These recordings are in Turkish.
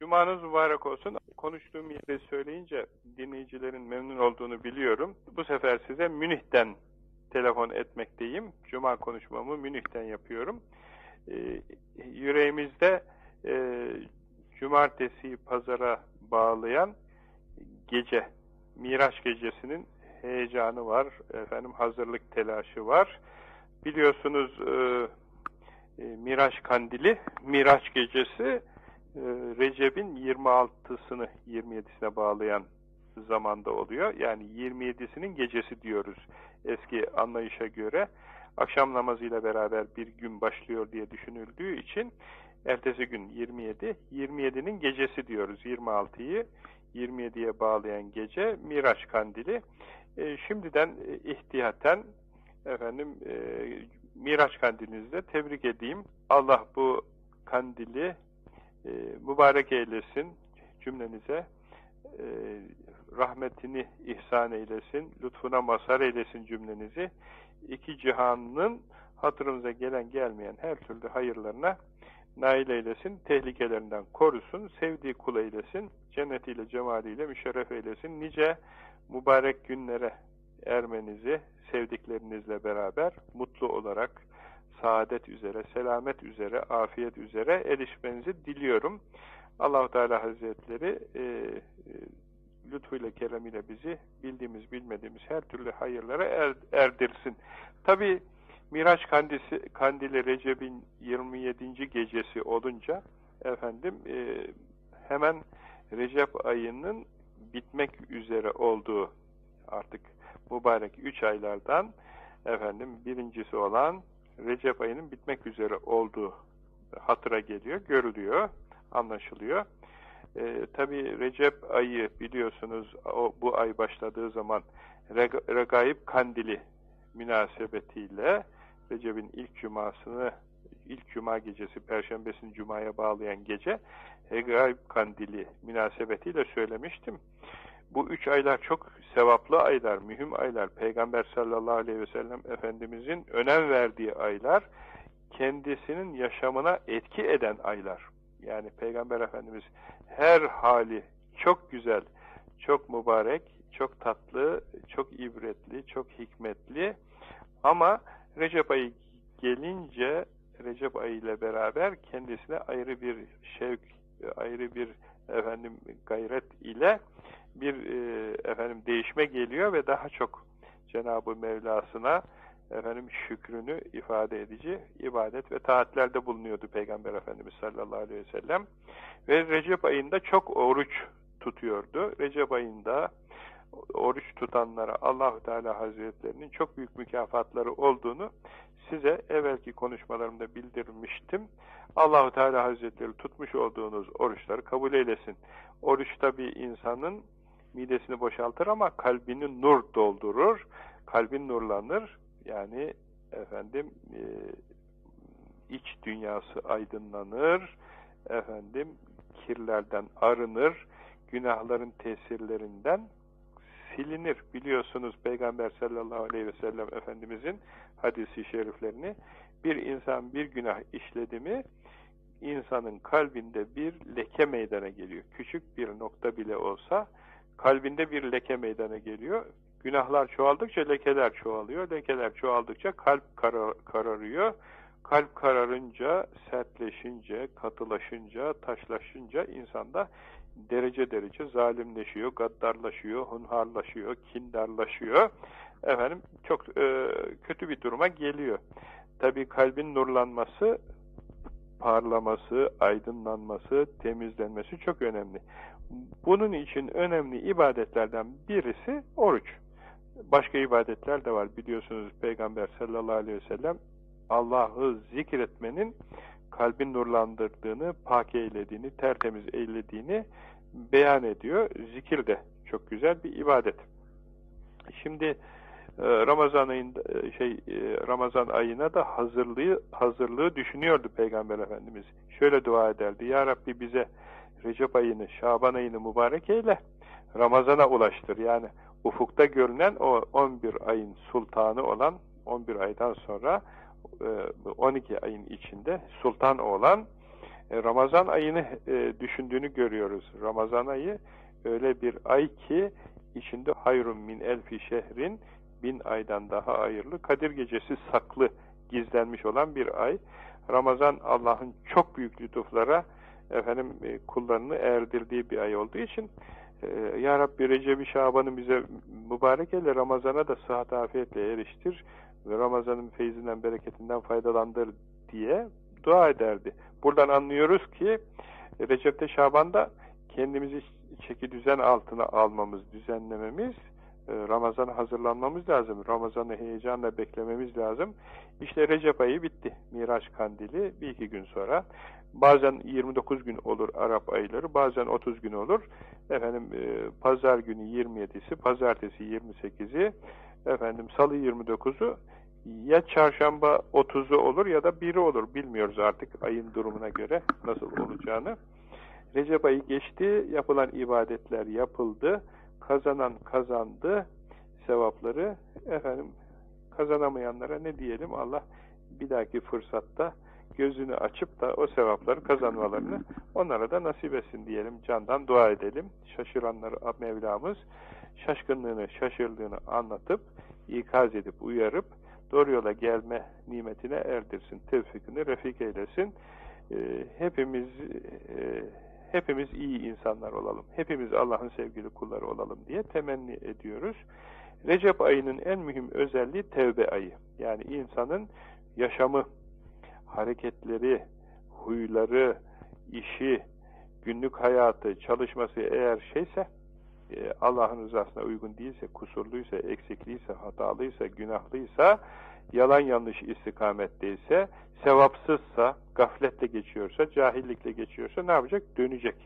Cumanız mübarek olsun. Konuştuğum yeri söyleyince dinleyicilerin memnun olduğunu biliyorum. Bu sefer size Münih'ten telefon etmekteyim. Cuma konuşmamı Münih'ten yapıyorum. Ee, yüreğimizde e, cumartesi pazara bağlayan gece, Miraç gecesinin heyecanı var, efendim hazırlık telaşı var. Biliyorsunuz e, e, Miraç kandili, Miraç gecesi Recep'in 26'sını 27'sine bağlayan zamanda oluyor. Yani 27'sinin gecesi diyoruz eski anlayışa göre. Akşam namazıyla beraber bir gün başlıyor diye düşünüldüğü için ertesi gün 27, 27'nin gecesi diyoruz 26'yı 27'ye bağlayan gece Miraç kandili. E, şimdiden e, ihtiyaten efendim e, Miraç kandilinizde tebrik edeyim. Allah bu kandili e, mübarek eylesin cümlenize. E, rahmetini ihsan eylesin, lütfuna mazhar eylesin cümlenizi. İki cihanın hatırımıza gelen gelmeyen her türlü hayırlarına nail eylesin, tehlikelerinden korusun, sevdiği kul eylesin, cennetiyle, cemaliyle müşerref eylesin. Nice mübarek günlere ermenizi sevdiklerinizle beraber mutlu olarak saadet üzere, selamet üzere, afiyet üzere erişmenizi diliyorum. Allahu Teala Hazretleri e, e, lütfuyla, keremiyle bizi bildiğimiz, bilmediğimiz her türlü hayırlara er, erdirsin. Tabi Miraç kandisi, kandili Recep'in 27. gecesi olunca efendim e, hemen Recep ayının bitmek üzere olduğu artık mübarek 3 aylardan efendim birincisi olan Recep ayının bitmek üzere olduğu hatıra geliyor, görülüyor, anlaşılıyor. Ee, Tabi Recep ayı biliyorsunuz o, bu ay başladığı zaman Regaib Kandili münasebetiyle Recep'in ilk cumasını ilk cuma gecesi perşembesini cumaya bağlayan gece Regaib Kandili münasebetiyle söylemiştim. Bu üç aylar çok sevaplı aylar, mühim aylar. Peygamber sallallahu aleyhi ve sellem Efendimizin önem verdiği aylar, kendisinin yaşamına etki eden aylar. Yani Peygamber Efendimiz her hali çok güzel, çok mübarek, çok tatlı, çok ibretli, çok hikmetli. Ama Recep ayı gelince Recep ayı ile beraber kendisine ayrı bir şevk, ayrı bir efendim gayret ile bir e, efendim değişme geliyor ve daha çok Cenab-ı Mevlasına efendim şükrünü ifade edici ibadet ve taatlerde bulunuyordu Peygamber Efendimiz sallallahu aleyhi ve sellem. Ve Recep ayında çok oruç tutuyordu. Recep ayında oruç tutanlara Allahu Teala Hazretlerinin çok büyük mükafatları olduğunu size evvelki konuşmalarımda bildirmiştim. Allahu Teala Hazretleri tutmuş olduğunuz oruçları kabul eylesin. Oruç tabi insanın midesini boşaltır ama kalbini nur doldurur. Kalbin nurlanır. Yani efendim e, iç dünyası aydınlanır. Efendim kirlerden arınır. Günahların tesirlerinden silinir. Biliyorsunuz Peygamber sallallahu aleyhi ve sellem Efendimizin hadisi şeriflerini bir insan bir günah işledi mi insanın kalbinde bir leke meydana geliyor. Küçük bir nokta bile olsa kalbinde bir leke meydana geliyor. Günahlar çoğaldıkça lekeler çoğalıyor. Lekeler çoğaldıkça kalp karar, kararıyor. Kalp kararınca, sertleşince, katılaşınca, taşlaşınca insanda derece derece zalimleşiyor, gaddarlaşıyor, hunharlaşıyor, kindarlaşıyor. Efendim çok e, kötü bir duruma geliyor. Tabi kalbin nurlanması, parlaması, aydınlanması, temizlenmesi çok önemli. Bunun için önemli ibadetlerden birisi oruç. Başka ibadetler de var. Biliyorsunuz Peygamber sallallahu aleyhi ve sellem Allah'ı zikretmenin kalbin nurlandırdığını, pak eylediğini, tertemiz eylediğini beyan ediyor. Zikir de çok güzel bir ibadet. Şimdi e, Ramazan ayında e, şey e, Ramazan ayına da hazırlığı hazırlığı düşünüyordu Peygamber Efendimiz. Şöyle dua ederdi. Ya Rabbi bize Recep ayını, Şaban ayını mübarek eyle. Ramazana ulaştır. Yani ufukta görünen o 11 ayın sultanı olan 11 aydan sonra 12 ayın içinde sultan olan E, Ramazan ayını e, düşündüğünü görüyoruz. Ramazan ayı öyle bir ay ki içinde hayrun min elfi şehrin bin aydan daha hayırlı. Kadir gecesi saklı, gizlenmiş olan bir ay. Ramazan Allah'ın çok büyük lütuflara efendim e, kullarını erdirdiği bir ay olduğu için e, Ya Rabbi Recep-i Şaban'ı bize mübarek eyle Ramazan'a da sıhhat afiyetle eriştir ve Ramazan'ın feyzinden bereketinden faydalandır diye dua ederdi. Buradan anlıyoruz ki Recep'te Şaban'da kendimizi çeki düzen altına almamız, düzenlememiz, e, Ramazan'a hazırlanmamız lazım. Ramazan'ı heyecanla beklememiz lazım. İşte Recep ayı bitti. Miraç kandili bir iki gün sonra. Bazen 29 gün olur Arap ayları, bazen 30 gün olur. Efendim e, pazar günü 27'si, pazartesi 28'i, efendim salı 29'u ya çarşamba 30'u olur ya da 1'i olur. Bilmiyoruz artık ayın durumuna göre nasıl olacağını. Recep ayı geçti, yapılan ibadetler yapıldı, kazanan kazandı sevapları. Efendim kazanamayanlara ne diyelim Allah bir dahaki fırsatta gözünü açıp da o sevapları kazanmalarını onlara da nasip etsin diyelim. Candan dua edelim. Şaşıranları Mevlamız şaşkınlığını, şaşırdığını anlatıp, ikaz edip, uyarıp doğru yola gelme nimetine erdirsin. Tevfikini refik eylesin. Ee, hepimiz e, hepimiz iyi insanlar olalım. Hepimiz Allah'ın sevgili kulları olalım diye temenni ediyoruz. Recep ayının en mühim özelliği tevbe ayı. Yani insanın yaşamı, hareketleri, huyları, işi, günlük hayatı, çalışması eğer şeyse, e, Allah'ın rızasına uygun değilse, kusurluysa, eksikliyse, hatalıysa, günahlıysa, yalan yanlış istikametteyse, sevapsızsa, gafletle geçiyorsa, cahillikle geçiyorsa ne yapacak? Dönecek.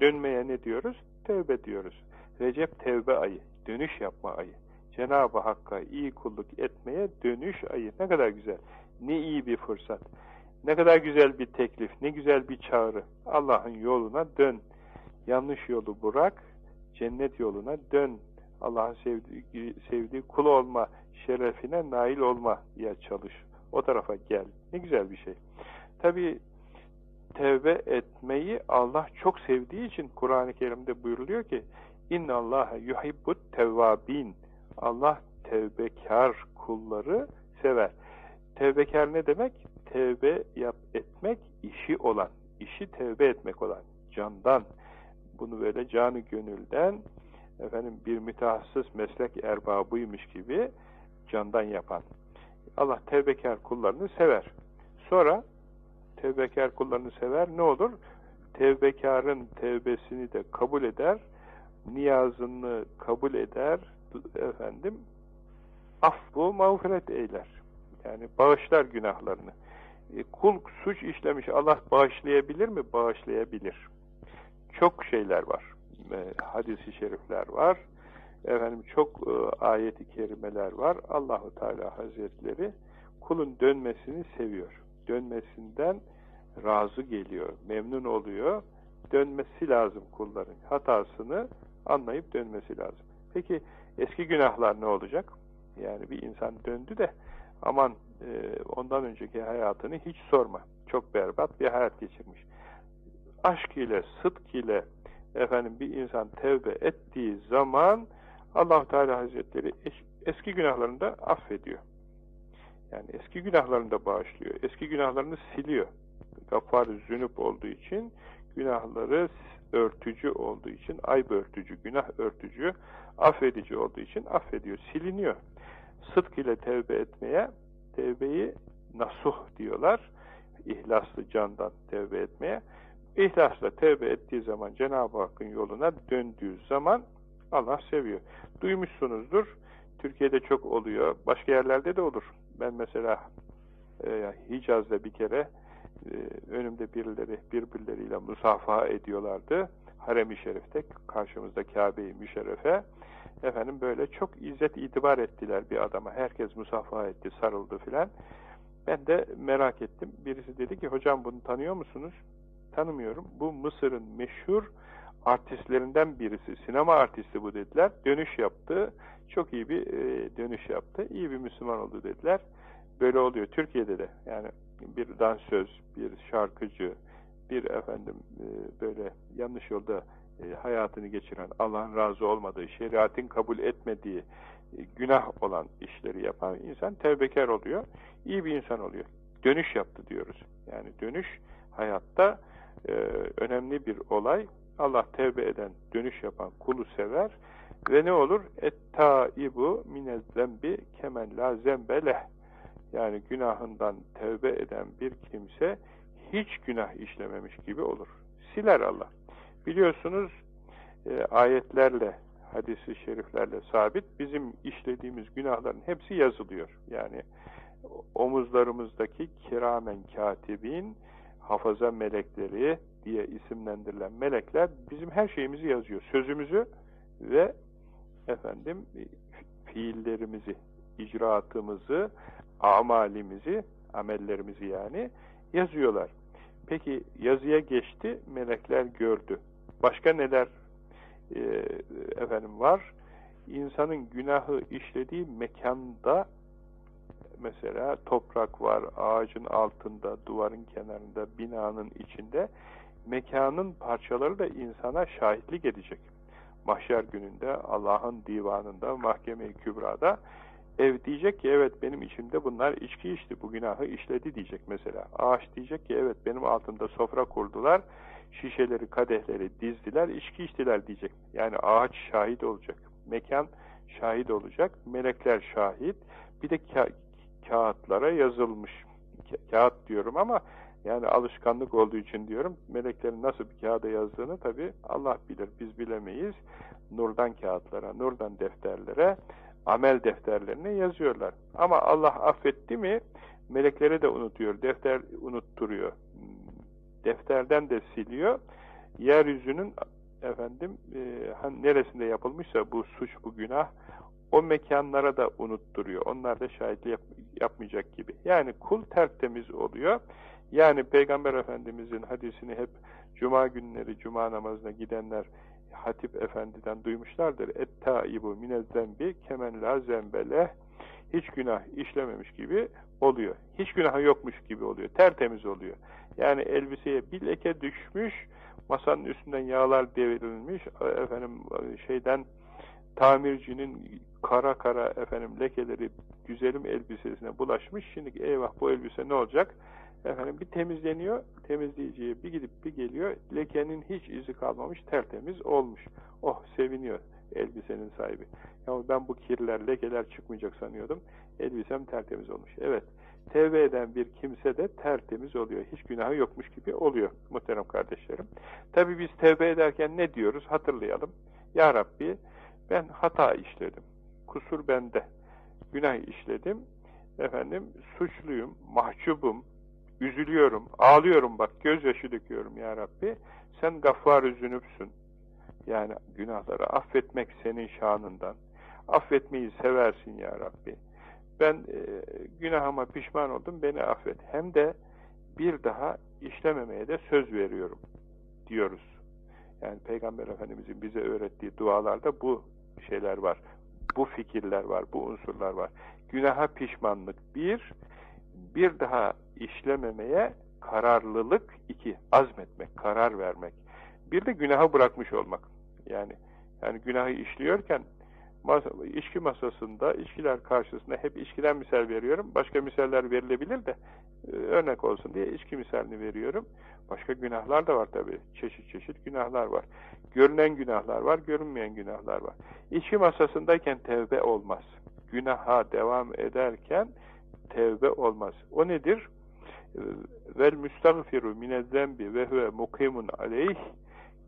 Dönmeye ne diyoruz? Tevbe diyoruz. Recep tevbe ayı, dönüş yapma ayı. Cenab-ı Hakk'a iyi kulluk etmeye dönüş ayı. Ne kadar güzel. Ne iyi bir fırsat. Ne kadar güzel bir teklif, ne güzel bir çağrı. Allah'ın yoluna dön. Yanlış yolu bırak, cennet yoluna dön. Allah'ın sevdiği, sevdiği kul olma, şerefine nail olma ya çalış. O tarafa gel. Ne güzel bir şey. Tabi tevbe etmeyi Allah çok sevdiği için Kur'an-ı Kerim'de buyuruluyor ki İnna Allaha yuhibbut tevvabin. Allah tevbekar kulları sever. Tevbekar ne demek? Tevbe yap, etmek işi olan, işi tevbe etmek olan, candan, bunu böyle canı gönülden efendim bir mütehassıs meslek erbabıymış gibi candan yapan. Allah tevbekar kullarını sever. Sonra tevbekar kullarını sever. Ne olur? Tevbekarın tevbesini de kabul eder. Niyazını kabul eder. Efendim affu mağfiret eyler. Yani bağışlar günahlarını. E, kul suç işlemiş Allah bağışlayabilir mi? Bağışlayabilir. Çok şeyler var. E, hadisi şerifler var. Efendim çok e, ayeti kerimeler var. Allahu Teala Hazretleri kulun dönmesini seviyor. Dönmesinden razı geliyor, memnun oluyor. Dönmesi lazım kulların. Hatasını anlayıp dönmesi lazım. Peki eski günahlar ne olacak? Yani bir insan döndü de aman e, ondan önceki hayatını hiç sorma. Çok berbat bir hayat geçirmiş. Aşk ile, sıdk ile efendim bir insan tevbe ettiği zaman allah Teala Hazretleri eski günahlarını da affediyor. Yani eski günahlarını da bağışlıyor. Eski günahlarını siliyor. Gaffar zünüp olduğu için günahları örtücü olduğu için, ayıp örtücü, günah örtücü, affedici olduğu için affediyor, siliniyor. Sıdk ile tevbe etmeye, tevbeyi nasuh diyorlar. İhlaslı candan tevbe etmeye. İhlasla tevbe ettiği zaman Cenab-ı Hakk'ın yoluna döndüğü zaman Allah seviyor. Duymuşsunuzdur. Türkiye'de çok oluyor. Başka yerlerde de olur. Ben mesela e, Hicaz'da bir kere e, önümde birileri birbirleriyle musafaha ediyorlardı. Harem-i Şerif'te karşımızda Kabe-i Müşerrefe efendim böyle çok izzet itibar ettiler bir adama. Herkes musafaha etti, sarıldı filan. Ben de merak ettim. Birisi dedi ki hocam bunu tanıyor musunuz? Tanımıyorum. Bu Mısır'ın meşhur artistlerinden birisi. Sinema artisti bu dediler. Dönüş yaptı. Çok iyi bir e, dönüş yaptı. İyi bir Müslüman oldu dediler. Böyle oluyor. Türkiye'de de yani bir dansöz, bir şarkıcı, bir efendim e, böyle yanlış yolda e, hayatını geçiren, Allah'ın razı olmadığı, şeriatın kabul etmediği, e, günah olan işleri yapan insan tevbekar oluyor, iyi bir insan oluyor. Dönüş yaptı diyoruz. Yani dönüş hayatta e, önemli bir olay. Allah tevbe eden, dönüş yapan kulu sever ve ne olur? Et-taibu minezzembi kemen la zembeleh. Yani günahından tevbe eden bir kimse hiç günah işlememiş gibi olur. Siler Allah. Biliyorsunuz e, ayetlerle, hadisi şeriflerle sabit bizim işlediğimiz günahların hepsi yazılıyor. Yani omuzlarımızdaki kiramen katibin, hafaza melekleri diye isimlendirilen melekler bizim her şeyimizi yazıyor. Sözümüzü ve efendim fiillerimizi, icraatımızı, amalimizi, amellerimizi yani yazıyorlar. Peki yazıya geçti, melekler gördü. Başka neler e, efendim var? İnsanın günahı işlediği mekanda mesela toprak var, ağacın altında, duvarın kenarında, binanın içinde mekanın parçaları da insana şahitlik edecek. Mahşer gününde, Allah'ın divanında, mahkeme-i kübrada ev diyecek ki evet benim içimde bunlar içki içti, bu günahı işledi diyecek mesela. Ağaç diyecek ki evet benim altımda sofra kurdular, şişeleri, kadehleri dizdiler, içki içtiler diyecek. Yani ağaç şahit olacak, mekan şahit olacak, melekler şahit, bir de kağıtlara yazılmış. Ka kağıt diyorum ama yani alışkanlık olduğu için diyorum. Meleklerin nasıl bir kağıda yazdığını tabi Allah bilir. Biz bilemeyiz. Nurdan kağıtlara, nurdan defterlere, amel defterlerine yazıyorlar. Ama Allah affetti mi melekleri de unutuyor. Defter unutturuyor. Defterden de siliyor. Yeryüzünün efendim e, hani neresinde yapılmışsa bu suç, bu günah o mekanlara da unutturuyor. Onlar da şahitli yap, yapmayacak gibi. Yani kul tertemiz oluyor. Yani Peygamber Efendimizin hadisini hep Cuma günleri, Cuma namazına gidenler Hatip Efendi'den duymuşlardır. Et-taibu minezzembi kemen la zembele hiç günah işlememiş gibi oluyor. Hiç günah yokmuş gibi oluyor. Tertemiz oluyor. Yani elbiseye bir leke düşmüş, masanın üstünden yağlar devrilmiş, efendim şeyden tamircinin kara kara efendim lekeleri güzelim elbisesine bulaşmış. Şimdi eyvah bu elbise ne olacak? Efendim bir temizleniyor, temizleyiciye bir gidip bir geliyor, lekenin hiç izi kalmamış, tertemiz olmuş. Oh seviniyor elbisenin sahibi. Ya ben bu kirler, lekeler çıkmayacak sanıyordum. Elbisem tertemiz olmuş. Evet, tevbe eden bir kimse de tertemiz oluyor. Hiç günahı yokmuş gibi oluyor muhterem kardeşlerim. Tabi biz tevbe ederken ne diyoruz? Hatırlayalım. Ya Rabbi ben hata işledim. Kusur bende. Günah işledim. Efendim suçluyum, mahcubum, üzülüyorum, ağlıyorum bak gözyaşı döküyorum ya Rabbi. Sen gaffar-ı zünüpsün. Yani günahları affetmek senin şanından. Affetmeyi seversin ya Rabbi. Ben e, günahıma pişman oldum, beni affet. Hem de bir daha işlememeye de söz veriyorum diyoruz. Yani Peygamber Efendimizin bize öğrettiği dualarda bu şeyler var. Bu fikirler var, bu unsurlar var. Günaha pişmanlık bir, bir daha işlememeye kararlılık iki, azmetmek, karar vermek. Bir de günahı bırakmış olmak. Yani yani günahı işliyorken masa, içki masasında, içkiler karşısında hep içkiden misal veriyorum. Başka misaller verilebilir de örnek olsun diye içki misalini veriyorum. Başka günahlar da var tabi. Çeşit çeşit günahlar var. Görünen günahlar var, görünmeyen günahlar var. İçki masasındayken tevbe olmaz. Günaha devam ederken tevbe olmaz. O nedir? Vel müstagfiru minezzembi ve huve mukimun aleyh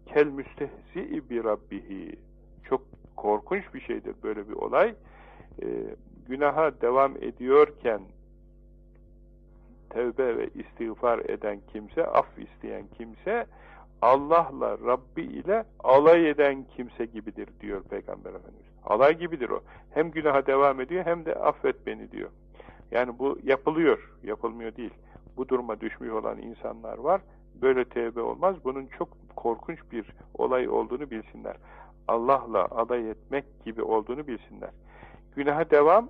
kel müstehzi'i bi rabbihi. Çok korkunç bir şeydir böyle bir olay. Ee, günaha devam ediyorken tevbe ve istiğfar eden kimse, af isteyen kimse Allah'la, Rabbi ile alay eden kimse gibidir diyor Peygamber Efendimiz. Alay gibidir o. Hem günaha devam ediyor hem de affet beni diyor. Yani bu yapılıyor, yapılmıyor değil. Bu duruma düşmüş olan insanlar var. Böyle tevbe olmaz. Bunun çok korkunç bir olay olduğunu bilsinler. Allah'la alay etmek gibi olduğunu bilsinler. Günaha devam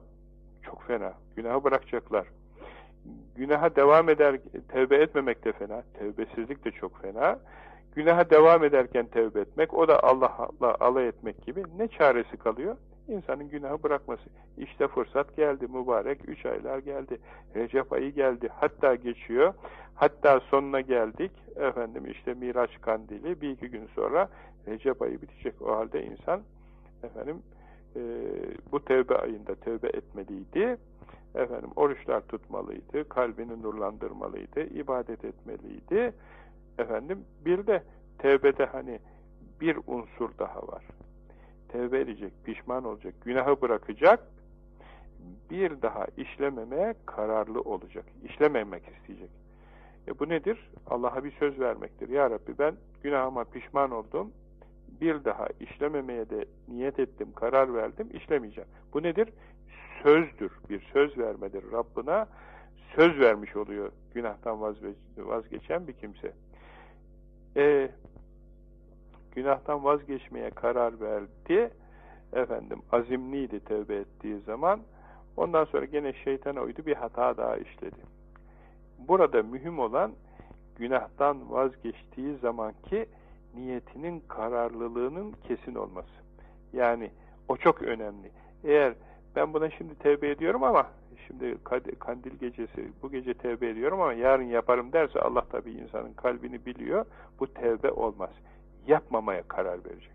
çok fena. Günahı bırakacaklar. Günaha devam eder, tevbe etmemek de fena. Tevbesizlik de çok fena. Günaha devam ederken tevbe etmek, o da Allah'la alay etmek gibi ne çaresi kalıyor? İnsanın günahı bırakması. İşte fırsat geldi, mübarek üç aylar geldi, Recep ayı geldi, hatta geçiyor, hatta sonuna geldik, efendim işte Miraç kandili, bir iki gün sonra Recep ayı bitecek. O halde insan, efendim, e, bu tevbe ayında tevbe etmeliydi, efendim, oruçlar tutmalıydı, kalbini nurlandırmalıydı, ibadet etmeliydi, efendim, bir de tevbede hani bir unsur daha var tevbe edecek, pişman olacak, günahı bırakacak, bir daha işlememeye kararlı olacak. İşlememek isteyecek. E bu nedir? Allah'a bir söz vermektir. Ya Rabbi ben günahıma pişman oldum, bir daha işlememeye de niyet ettim, karar verdim, işlemeyeceğim. Bu nedir? Sözdür, bir söz vermedir Rabbına. Söz vermiş oluyor günahtan vazgeçen bir kimse. E, günahtan vazgeçmeye karar verdi. Efendim azimliydi tövbe ettiği zaman. Ondan sonra gene şeytana uydu bir hata daha işledi. Burada mühim olan günahtan vazgeçtiği zamanki niyetinin kararlılığının kesin olması. Yani o çok önemli. Eğer ben buna şimdi tevbe ediyorum ama şimdi kandil gecesi bu gece tevbe ediyorum ama yarın yaparım derse Allah tabi insanın kalbini biliyor. Bu tevbe olmaz yapmamaya karar verecek.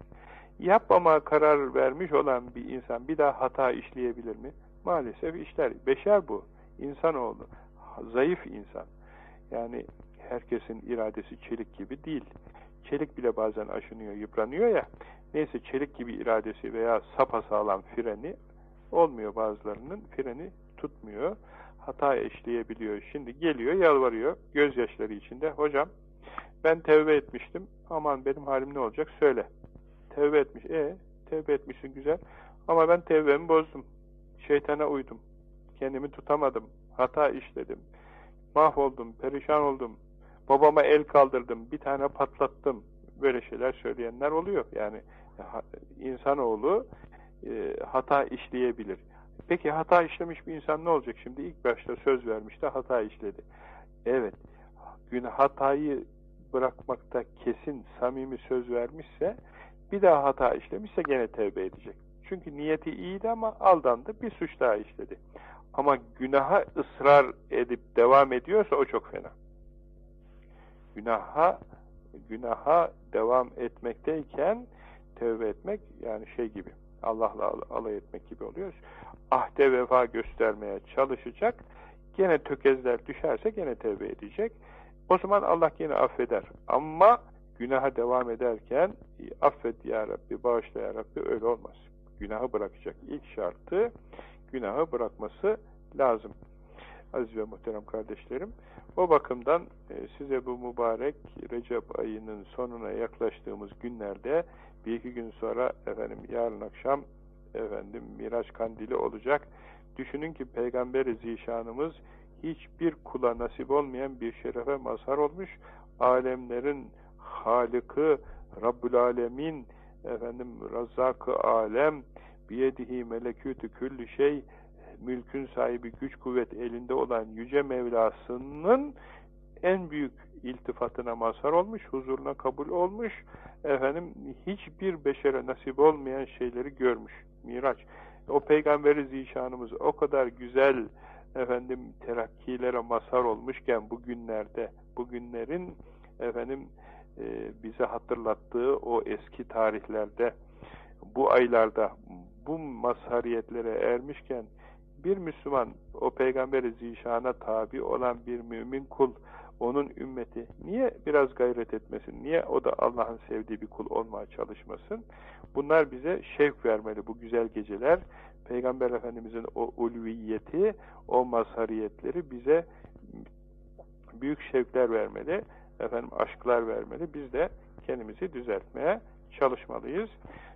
Yapmamaya karar vermiş olan bir insan bir daha hata işleyebilir mi? Maalesef işler. Beşer bu. İnsanoğlu. Zayıf insan. Yani herkesin iradesi çelik gibi değil. Çelik bile bazen aşınıyor, yıpranıyor ya. Neyse çelik gibi iradesi veya sapasağlam freni olmuyor bazılarının. Freni tutmuyor. Hata işleyebiliyor. Şimdi geliyor, yalvarıyor. Gözyaşları içinde. Hocam ben tevbe etmiştim. Aman benim halim ne olacak? Söyle. Tevbe etmiş. E, tevbe etmişsin güzel. Ama ben tevbemi bozdum. Şeytana uydum. Kendimi tutamadım. Hata işledim. Mahvoldum, perişan oldum. Babama el kaldırdım. Bir tane patlattım. Böyle şeyler söyleyenler oluyor. Yani insanoğlu e, hata işleyebilir. Peki hata işlemiş bir insan ne olacak şimdi? İlk başta söz vermişti, hata işledi. Evet, gün hatayı bırakmakta kesin, samimi söz vermişse, bir daha hata işlemişse gene tevbe edecek. Çünkü niyeti iyiydi ama aldandı, bir suç daha işledi. Ama günaha ısrar edip devam ediyorsa o çok fena. Günaha, günaha devam etmekteyken tevbe etmek yani şey gibi, Allah'la alay etmek gibi oluyor. Ahde vefa göstermeye çalışacak, gene tökezler düşerse gene tevbe edecek. O zaman Allah yine affeder. Ama günaha devam ederken affet ya Rabbi, bağışla ya Rabbi öyle olmaz. Günahı bırakacak. İlk şartı günahı bırakması lazım. Aziz ve muhterem kardeşlerim. O bakımdan e, size bu mübarek Recep ayının sonuna yaklaştığımız günlerde bir iki gün sonra efendim yarın akşam efendim Miraç kandili olacak. Düşünün ki Peygamber-i Zişanımız hiçbir kula nasip olmayan bir şerefe mazhar olmuş. Alemlerin Halık'ı, Rabbül Alemin, efendim Razzak-ı Alem, biyedihi melekûtü küllü şey, mülkün sahibi güç kuvvet elinde olan Yüce Mevlası'nın en büyük iltifatına mazhar olmuş, huzuruna kabul olmuş, efendim hiçbir beşere nasip olmayan şeyleri görmüş. Miraç. O peygamberi zişanımız o kadar güzel, efendim terakkilere mazhar olmuşken bugünlerde bugünlerin efendim e, bize hatırlattığı o eski tarihlerde bu aylarda bu mazhariyetlere ermişken bir Müslüman o peygamberi zişana tabi olan bir mümin kul onun ümmeti niye biraz gayret etmesin? Niye o da Allah'ın sevdiği bir kul olmaya çalışmasın? Bunlar bize şevk vermeli bu güzel geceler. Peygamber Efendimizin o ulviyeti, o mazhariyetleri bize büyük şevkler vermeli, efendim aşklar vermeli. Biz de kendimizi düzeltmeye çalışmalıyız.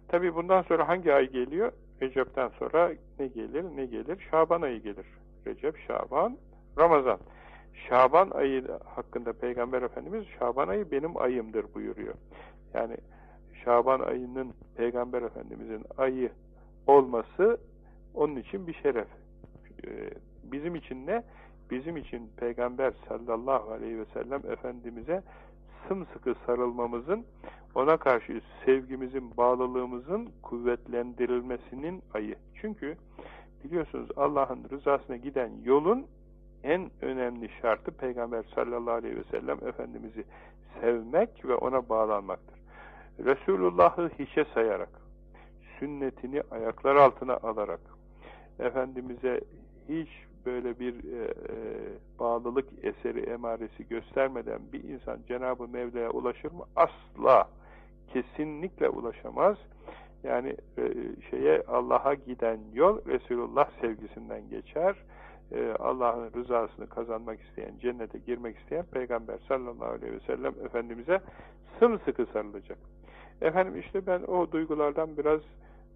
Tabi bundan sonra hangi ay geliyor? Recep'ten sonra ne gelir? Ne gelir? Şaban ayı gelir. Recep, Şaban, Ramazan. Şaban ayı hakkında Peygamber Efendimiz Şaban ayı benim ayımdır buyuruyor. Yani Şaban ayının Peygamber Efendimizin ayı olması onun için bir şeref. Ee, bizim için ne? bizim için Peygamber sallallahu aleyhi ve sellem Efendimiz'e sımsıkı sarılmamızın, ona karşı sevgimizin, bağlılığımızın kuvvetlendirilmesinin ayı. Çünkü biliyorsunuz Allah'ın rızasına giden yolun en önemli şartı Peygamber sallallahu aleyhi ve sellem Efendimiz'i sevmek ve ona bağlanmaktır. Resulullah'ı hiçe sayarak, sünnetini ayaklar altına alarak, Efendimiz'e hiç böyle bir e, e, bağlılık eseri emaresi göstermeden bir insan Cenab-ı Mevla'ya ulaşır mı? Asla, kesinlikle ulaşamaz. Yani e, şeye Allah'a giden yol Resulullah sevgisinden geçer. E, Allah'ın rızasını kazanmak isteyen, cennete girmek isteyen Peygamber sallallahu aleyhi ve sellem Efendimiz'e sımsıkı sarılacak. Efendim işte ben o duygulardan biraz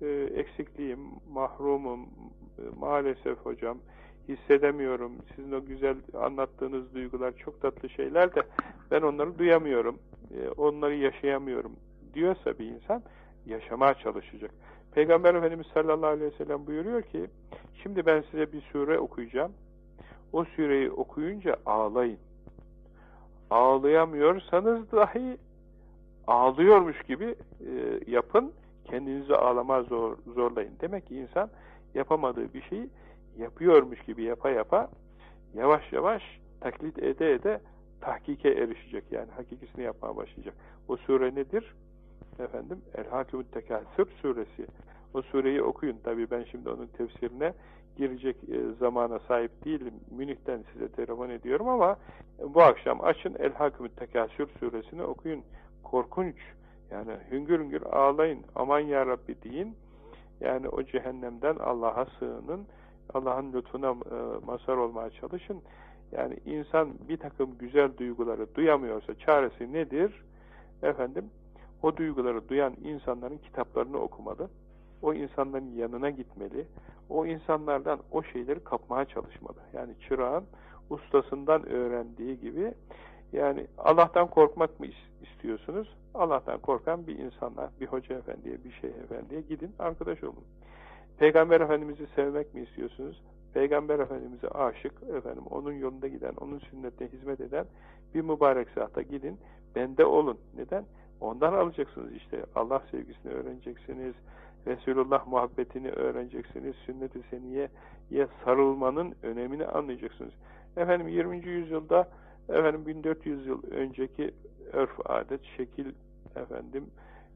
e, eksikliğim, mahrumum, e, maalesef hocam, hissedemiyorum. Sizin o güzel anlattığınız duygular çok tatlı şeyler de ben onları duyamıyorum, e, onları yaşayamıyorum diyorsa bir insan yaşamaya çalışacak. Peygamber Efendimiz sallallahu aleyhi ve sellem buyuruyor ki, şimdi ben size bir sure okuyacağım. O sureyi okuyunca ağlayın. Ağlayamıyorsanız dahi ağlıyormuş gibi e, yapın, kendinizi ağlama zor, zorlayın. Demek ki insan yapamadığı bir şeyi yapıyormuş gibi yapa yapa yavaş yavaş taklit ede ede tahkike erişecek. Yani hakikisini yapmaya başlayacak. O sure nedir? Efendim El-Hakimut Tekasür suresi. O sureyi okuyun. Tabi ben şimdi onun tefsirine girecek e, zamana sahip değilim. Münih'ten size telefon ediyorum ama bu akşam açın El-Hakimut Tekasür suresini okuyun. Korkunç. Yani hüngür hüngür ağlayın. Aman ya Rabbi deyin. Yani o cehennemden Allah'a sığının. Allah'ın lütfuna e, mazhar olmaya çalışın. Yani insan bir takım güzel duyguları duyamıyorsa çaresi nedir? Efendim, o duyguları duyan insanların kitaplarını okumalı. O insanların yanına gitmeli. O insanlardan o şeyleri kapmaya çalışmalı. Yani çırağın ustasından öğrendiği gibi yani Allah'tan korkmak mı istiyorsunuz? Allah'tan korkan bir insanlar, bir hoca efendiye, bir şeyh efendiye gidin, arkadaş olun. Peygamber Efendimiz'i sevmek mi istiyorsunuz? Peygamber Efendimiz'e aşık, efendim onun yolunda giden, onun sünnetine hizmet eden bir mübarek zata gidin, bende olun. Neden? Ondan alacaksınız işte. Allah sevgisini öğreneceksiniz, Resulullah muhabbetini öğreneceksiniz, sünnet-i seniyeye sarılmanın önemini anlayacaksınız. Efendim 20. yüzyılda efendim 1400 yıl önceki örf, adet, şekil efendim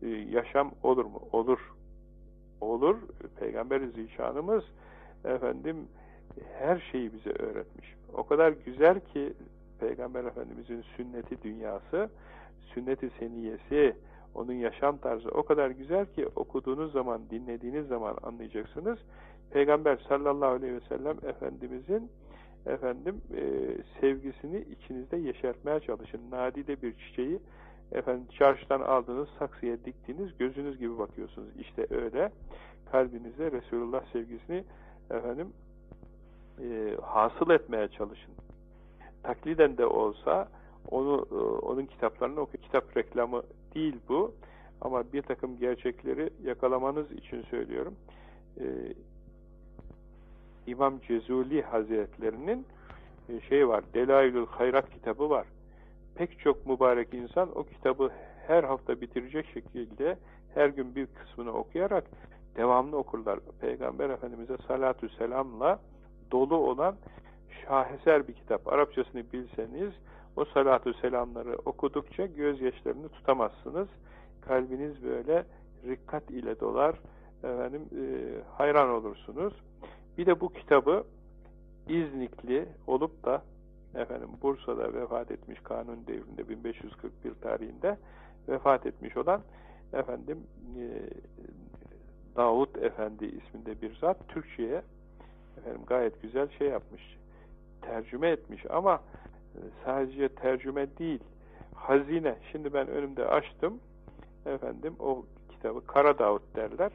e, yaşam olur mu? Olur olur. Peygamber-i Zişanımız efendim her şeyi bize öğretmiş. O kadar güzel ki Peygamber Efendimizin sünneti dünyası, sünneti seniyesi, onun yaşam tarzı o kadar güzel ki okuduğunuz zaman, dinlediğiniz zaman anlayacaksınız. Peygamber sallallahu aleyhi ve sellem Efendimizin efendim e, sevgisini içinizde yeşertmeye çalışın. Nadide bir çiçeği efendim çarşıdan aldığınız saksıya diktiğiniz gözünüz gibi bakıyorsunuz. İşte öyle kalbinize Resulullah sevgisini efendim e, hasıl etmeye çalışın. Takliden de olsa onu e, onun kitaplarını okuyun. Kitap reklamı değil bu. Ama bir takım gerçekleri yakalamanız için söylüyorum. E, İmam Cezuli Hazretlerinin e, şey var, Delailül Hayrat kitabı var pek çok mübarek insan o kitabı her hafta bitirecek şekilde her gün bir kısmını okuyarak devamlı okurlar. Peygamber Efendimiz'e salatü selamla dolu olan şaheser bir kitap. Arapçasını bilseniz o salatü selamları okudukça gözyaşlarını tutamazsınız. Kalbiniz böyle rikkat ile dolar. Efendim, e, hayran olursunuz. Bir de bu kitabı İznikli olup da efendim Bursa'da vefat etmiş kanun devrinde 1541 tarihinde vefat etmiş olan efendim e, Davut Efendi isminde bir zat Türkçe'ye efendim gayet güzel şey yapmış. Tercüme etmiş ama e, sadece tercüme değil hazine. Şimdi ben önümde açtım efendim o kitabı Kara Davut derler.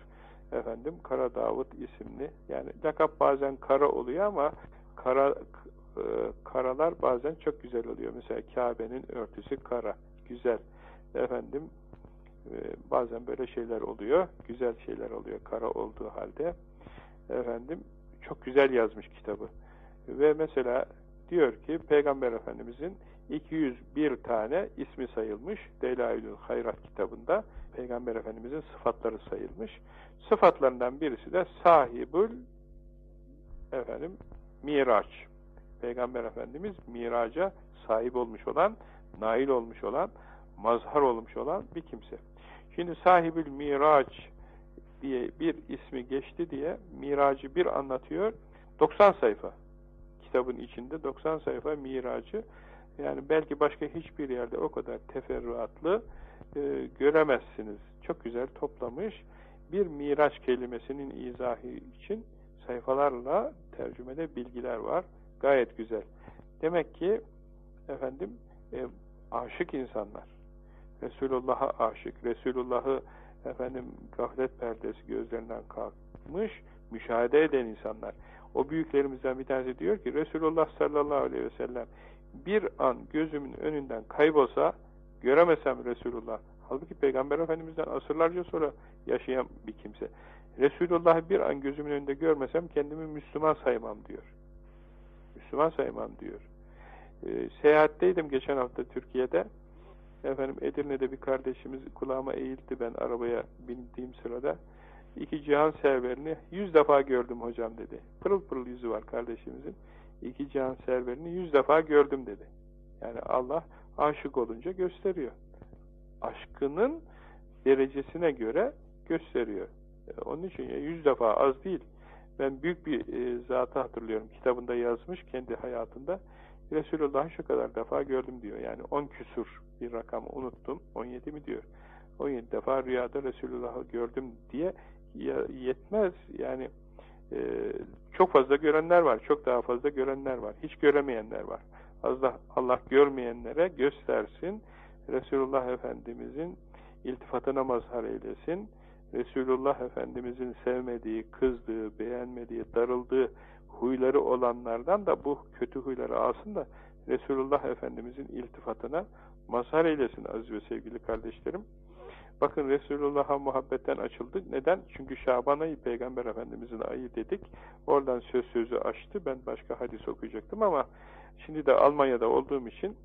Efendim Kara Davut isimli yani lakap bazen kara oluyor ama kara e, karalar bazen çok güzel oluyor. Mesela Kabe'nin örtüsü kara, güzel. Efendim bazen böyle şeyler oluyor. Güzel şeyler oluyor kara olduğu halde. Efendim çok güzel yazmış kitabı. Ve mesela diyor ki Peygamber Efendimizin 201 tane ismi sayılmış Delailül Hayrat kitabında Peygamber Efendimizin sıfatları sayılmış. Sıfatlarından birisi de sahibül efendim miraç. Peygamber Efendimiz miraca sahip olmuş olan, nail olmuş olan, mazhar olmuş olan bir kimse. Şimdi sahibül miraç diye bir ismi geçti diye miracı bir anlatıyor. 90 sayfa. Kitabın içinde 90 sayfa miracı. Yani belki başka hiçbir yerde o kadar teferruatlı e, göremezsiniz. Çok güzel toplamış. Bir miraç kelimesinin izahı için sayfalarla tercümede bilgiler var. Gayet güzel. Demek ki efendim e, aşık insanlar. Resulullah'a aşık. Resulullah'ı efendim gaflet perdesi gözlerinden kalkmış, müşahede eden insanlar. O büyüklerimizden bir tanesi diyor ki Resulullah sallallahu aleyhi ve sellem bir an gözümün önünden kaybolsa göremesem Resulullah. Halbuki Peygamber Efendimiz'den asırlarca sonra yaşayan bir kimse. Resulullah'ı bir an gözümün önünde görmesem kendimi Müslüman saymam diyor. Müslüman saymam diyor. Ee, seyahatteydim geçen hafta Türkiye'de. Efendim Edirne'de bir kardeşimiz kulağıma eğildi ben arabaya bindiğim sırada. İki cihan serverini yüz defa gördüm hocam dedi. Pırıl pırıl yüzü var kardeşimizin. İki cihan serverini yüz defa gördüm dedi. Yani Allah aşık olunca gösteriyor. Aşkının derecesine göre gösteriyor. E, onun için yüz defa az değil. Ben büyük bir e, zatı hatırlıyorum. Kitabında yazmış kendi hayatında. Resulullah'ı şu kadar defa gördüm diyor. Yani on küsur bir rakam unuttum. 17 mi diyor. 17 defa rüyada Resulullah'ı gördüm diye yetmez. Yani e, çok fazla görenler var. Çok daha fazla görenler var. Hiç göremeyenler var. Allah, Allah görmeyenlere göstersin. Resulullah Efendimizin iltifatına mazhar eylesin. Resulullah Efendimizin sevmediği, kızdığı, beğenmediği, darıldığı huyları olanlardan da bu kötü huyları alsın da Resulullah Efendimizin iltifatına mazhar eylesin aziz ve sevgili kardeşlerim. Bakın Resulullah'a muhabbetten açıldı. Neden? Çünkü Şaban ayı Peygamber Efendimizin ayı dedik. Oradan söz sözü açtı. Ben başka hadis okuyacaktım ama şimdi de Almanya'da olduğum için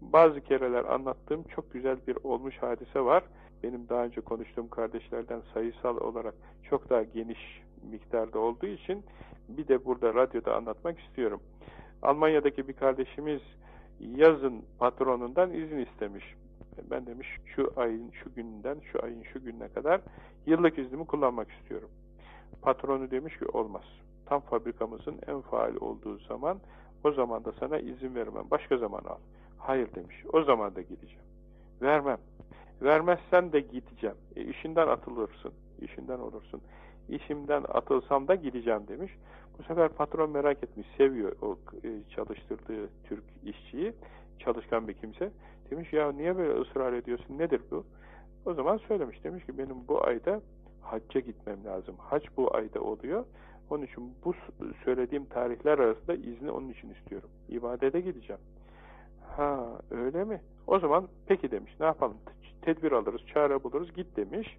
bazı kereler anlattığım çok güzel bir olmuş hadise var. Benim daha önce konuştuğum kardeşlerden sayısal olarak çok daha geniş miktarda olduğu için bir de burada radyoda anlatmak istiyorum. Almanya'daki bir kardeşimiz yazın patronundan izin istemiş. Ben demiş şu ayın şu günden şu ayın şu gününe kadar yıllık iznimi kullanmak istiyorum. Patronu demiş ki olmaz. Tam fabrikamızın en faal olduğu zaman o zaman da sana izin vermem. Başka zaman al. Hayır demiş. O zaman da gideceğim. Vermem. Vermezsen de gideceğim. E, işinden atılırsın. İşinden olursun. İşimden atılsam da gideceğim demiş. Bu sefer patron merak etmiş. Seviyor o e, çalıştırdığı Türk işçiyi. Çalışkan bir kimse. Demiş ya niye böyle ısrar ediyorsun? Nedir bu? O zaman söylemiş. Demiş ki benim bu ayda hacca gitmem lazım. Hac bu ayda oluyor. Onun için bu söylediğim tarihler arasında izni onun için istiyorum. İbadete gideceğim. Ha öyle mi? O zaman peki demiş. Ne yapalım? Tedbir alırız, çare buluruz. Git demiş.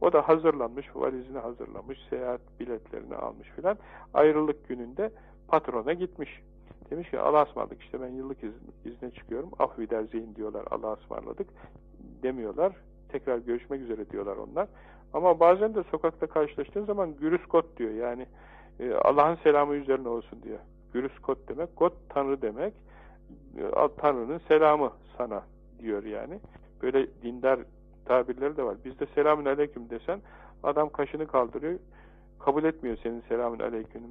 O da hazırlanmış, valizini hazırlamış, seyahat biletlerini almış filan. Ayrılık gününde patrona gitmiş. Demiş ki Allah'a ısmarladık işte ben yıllık izne, izne çıkıyorum. Afviderzeyn diyorlar Allah'a ısmarladık demiyorlar. Tekrar görüşmek üzere diyorlar onlar. Ama bazen de sokakta karşılaştığın zaman gürüskot diyor. Yani e, Allah'ın selamı üzerine olsun diyor. Gürüskot demek, God Tanrı demek. E, Tanrı'nın selamı sana diyor yani. Böyle dindar tabirleri de var. Bizde selamün aleyküm desen adam kaşını kaldırıyor. Kabul etmiyor senin selamün aleyküm,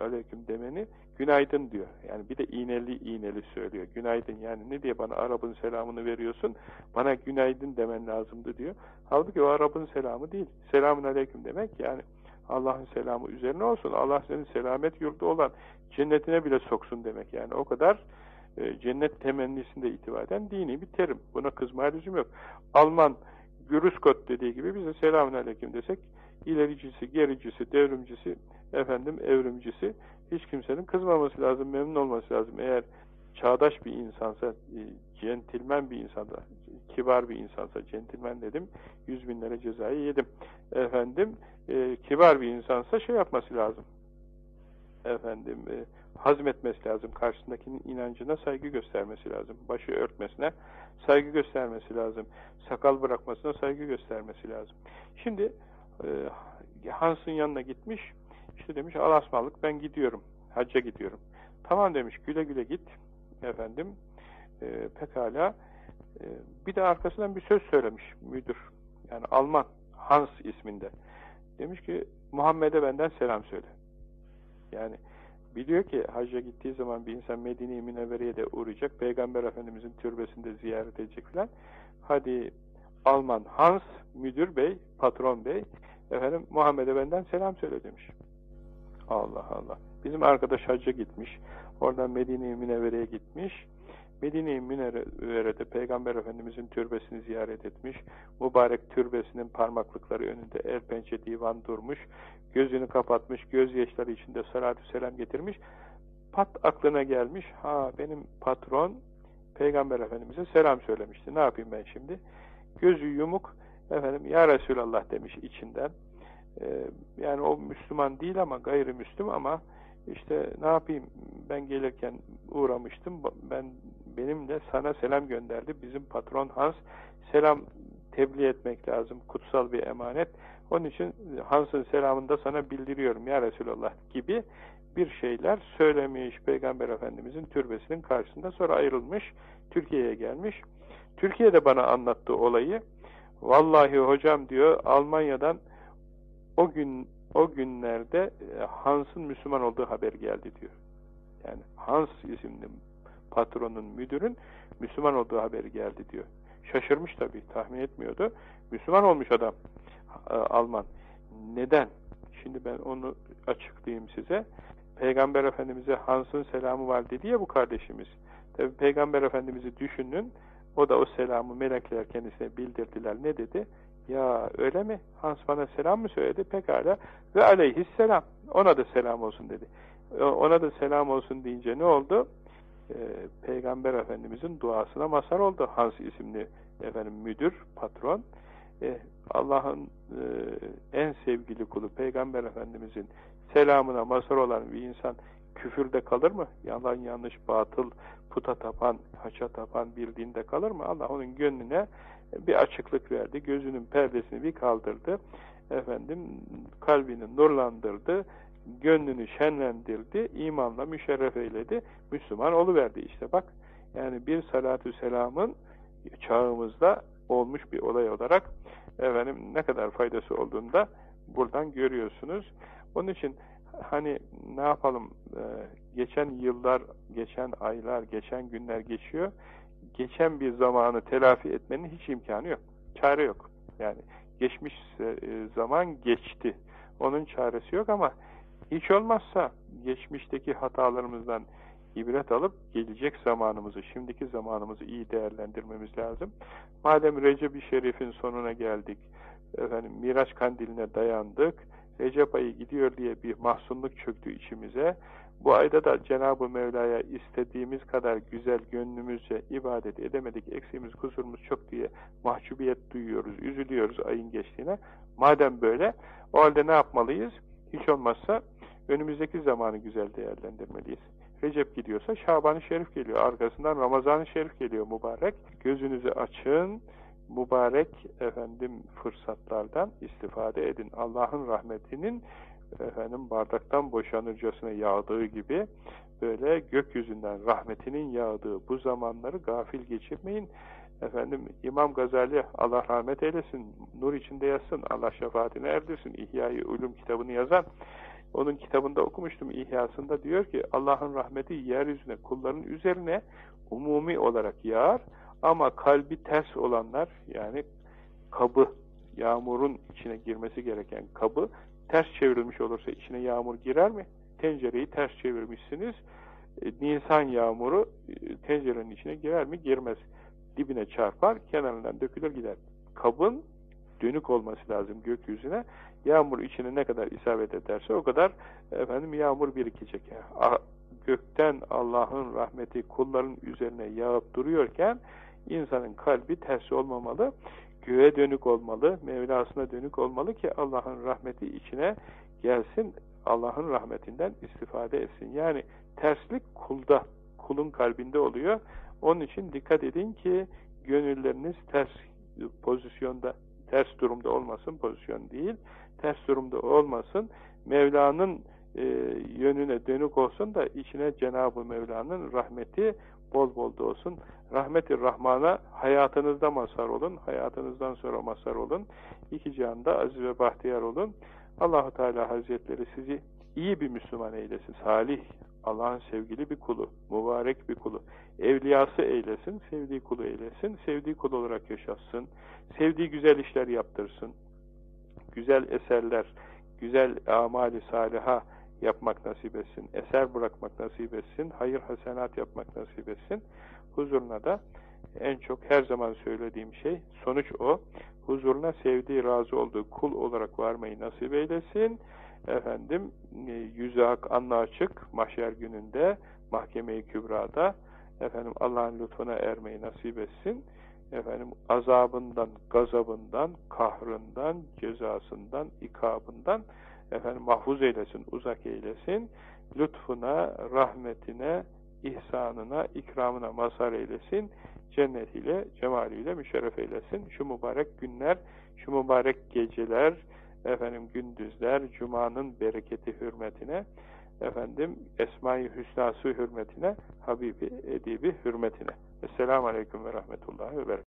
aleyküm demeni. Günaydın diyor. Yani bir de iğneli iğneli söylüyor. Günaydın yani ne diye bana Arap'ın selamını veriyorsun? Bana günaydın demen lazımdı diyor. Halbuki o Arap'ın selamı değil. Selamün aleyküm demek yani Allah'ın selamı üzerine olsun. Allah senin selamet yurdu olan cennetine bile soksun demek yani. O kadar e, cennet temennisinde itibaden dini bir terim. Buna kızmaya lüzum yok. Alman Gürüskot dediği gibi biz de selamun aleyküm desek ilericisi, gericisi, devrimcisi, efendim evrimcisi hiç kimsenin kızmaması lazım, memnun olması lazım. Eğer çağdaş bir insansa, e, centilmen bir insansa, kibar bir insansa, centilmen dedim, yüz binlere cezayı yedim. Efendim, e, kibar bir insansa şey yapması lazım. Efendim, e, hazmetmesi lazım. Karşısındakinin inancına saygı göstermesi lazım. Başı örtmesine saygı göstermesi lazım. Sakal bırakmasına saygı göstermesi lazım. Şimdi e, Hans'ın yanına gitmiş. İşte demiş Alasmalık ben gidiyorum. Hacca gidiyorum. Tamam demiş güle güle git efendim. E, pekala. E, bir de arkasından bir söz söylemiş müdür. Yani Alman Hans isminde. Demiş ki Muhammed'e benden selam söyle. Yani biliyor ki hacca gittiği zaman bir insan Medine-i Münevvere'ye de uğrayacak. Peygamber Efendimizin türbesinde ziyaret edecek filan. Hadi Alman Hans, müdür bey, patron bey, efendim Muhammed'e benden selam söyle demiş. Allah Allah. Bizim arkadaş hacca gitmiş. Oradan Medine-i Münevvere'ye gitmiş. Medine-i Münevvere'de Peygamber Efendimizin türbesini ziyaret etmiş. Mübarek türbesinin parmaklıkları önünde el pençe divan durmuş. Gözünü kapatmış, gözyaşları içinde salatü selam getirmiş. Pat aklına gelmiş. Ha benim patron Peygamber Efendimiz'e selam söylemişti. Ne yapayım ben şimdi? Gözü yumuk. Efendim ya Resulallah demiş içinden. Ee, yani o Müslüman değil ama gayrimüslim ama işte ne yapayım ben gelirken uğramıştım. Ben benimle sana selam gönderdi. Bizim patron Hans selam tebliğ etmek lazım. Kutsal bir emanet. Onun için Hans'ın selamını da sana bildiriyorum ya Resulallah gibi bir şeyler söylemiş Peygamber Efendimizin türbesinin karşısında. Sonra ayrılmış. Türkiye'ye gelmiş. Türkiye'de bana anlattığı olayı vallahi hocam diyor Almanya'dan o gün o günlerde e, Hans'ın Müslüman olduğu haber geldi diyor. Yani Hans isimli patronun, müdürün Müslüman olduğu haberi geldi diyor. Şaşırmış tabii, tahmin etmiyordu. Müslüman olmuş adam, e, Alman. Neden? Şimdi ben onu açıklayayım size. Peygamber Efendimiz'e Hans'ın selamı var dedi ya bu kardeşimiz. Tabi Peygamber Efendimiz'i düşünün, o da o selamı melekler kendisine bildirdiler. Ne dedi? Ya öyle mi? Hans bana selam mı söyledi? Pekala. Ve aleyhisselam. Ona da selam olsun dedi. Ona da selam olsun deyince ne oldu? Ee, Peygamber Efendimizin duasına mazhar oldu. Hans isimli efendim müdür, patron. Ee, Allah'ın e, en sevgili kulu Peygamber Efendimizin selamına mazhar olan bir insan küfürde kalır mı? Yalan yanlış, batıl, puta tapan, haça tapan bildiğinde kalır mı? Allah onun gönlüne bir açıklık verdi. Gözünün perdesini bir kaldırdı. Efendim kalbini nurlandırdı. Gönlünü şenlendirdi. imanla müşerref eyledi. Müslüman oluverdi işte bak. Yani bir salatü selamın çağımızda olmuş bir olay olarak efendim ne kadar faydası olduğunu da buradan görüyorsunuz. Onun için hani ne yapalım ee, geçen yıllar, geçen aylar, geçen günler geçiyor geçen bir zamanı telafi etmenin hiç imkanı yok. Çare yok. Yani geçmiş e, zaman geçti. Onun çaresi yok ama hiç olmazsa geçmişteki hatalarımızdan ibret alıp gelecek zamanımızı, şimdiki zamanımızı iyi değerlendirmemiz lazım. Madem Recep-i Şerif'in sonuna geldik, efendim Miraç kandiline dayandık, Recep ayı gidiyor diye bir mahzunluk çöktü içimize, bu ayda da Cenab-ı Mevla'ya istediğimiz kadar güzel gönlümüzce ibadet edemedik, eksiğimiz, kusurumuz çok diye mahcubiyet duyuyoruz, üzülüyoruz ayın geçtiğine. Madem böyle, o halde ne yapmalıyız? Hiç olmazsa önümüzdeki zamanı güzel değerlendirmeliyiz. Recep gidiyorsa Şaban-ı Şerif geliyor. Arkasından Ramazan-ı Şerif geliyor mübarek. Gözünüzü açın, mübarek efendim fırsatlardan istifade edin. Allah'ın rahmetinin efendim bardaktan boşanırcasına yağdığı gibi böyle gökyüzünden rahmetinin yağdığı bu zamanları gafil geçirmeyin. Efendim İmam Gazali Allah rahmet eylesin, nur içinde yazsın, Allah şefaatine erdirsin. İhya-i Ulum kitabını yazan onun kitabında okumuştum İhyasında diyor ki Allah'ın rahmeti yeryüzüne kulların üzerine umumi olarak yağar ama kalbi ters olanlar yani kabı yağmurun içine girmesi gereken kabı ters çevrilmiş olursa içine yağmur girer mi? Tencereyi ters çevirmişsiniz. E, Nisan yağmuru e, tencerenin içine girer mi? Girmez. Dibine çarpar, kenarından dökülür gider. Kabın dönük olması lazım gökyüzüne. Yağmur içine ne kadar isabet ederse o kadar efendim yağmur birikecek. Gökten Allah'ın rahmeti kulların üzerine yağıp duruyorken insanın kalbi ters olmamalı göğe dönük olmalı, Mevlasına dönük olmalı ki Allah'ın rahmeti içine gelsin. Allah'ın rahmetinden istifade etsin. Yani terslik kulda, kulun kalbinde oluyor. Onun için dikkat edin ki gönülleriniz ters pozisyonda, ters durumda olmasın, pozisyon değil, ters durumda olmasın. Mevla'nın e, yönüne dönük olsun da içine Cenab-ı Mevla'nın rahmeti bol bol da olsun. Rahmeti Rahman'a hayatınızda mazhar olun, hayatınızdan sonra mazhar olun. İki cihanda aziz ve bahtiyar olun. Allahu Teala Hazretleri sizi iyi bir Müslüman eylesin. Salih, Allah'ın sevgili bir kulu, mübarek bir kulu. Evliyası eylesin, sevdiği kulu eylesin, sevdiği kul olarak yaşasın. Sevdiği güzel işler yaptırsın. Güzel eserler, güzel amali saliha yapmak nasip etsin. Eser bırakmak nasip etsin. Hayır hasenat yapmak nasip etsin. Huzuruna da en çok her zaman söylediğim şey, sonuç o. Huzuruna sevdiği, razı olduğu kul olarak varmayı nasip eylesin. Efendim, e, yüzü hak, anla açık, mahşer gününde, mahkeme-i kübrada, efendim Allah'ın lütfuna ermeyi nasip etsin. Efendim, azabından, gazabından, kahrından, cezasından, ikabından, efendim mahfuz eylesin, uzak eylesin. Lütfuna, rahmetine, ihsanına, ikramına mazhar eylesin. Cennetiyle, cemaliyle müşerref eylesin. Şu mübarek günler, şu mübarek geceler, efendim gündüzler, Cuma'nın bereketi hürmetine, efendim Esma-i Hüsnası hürmetine, Habibi Edibi hürmetine. Esselamu Aleyküm ve Rahmetullahi ve Berekatuhu.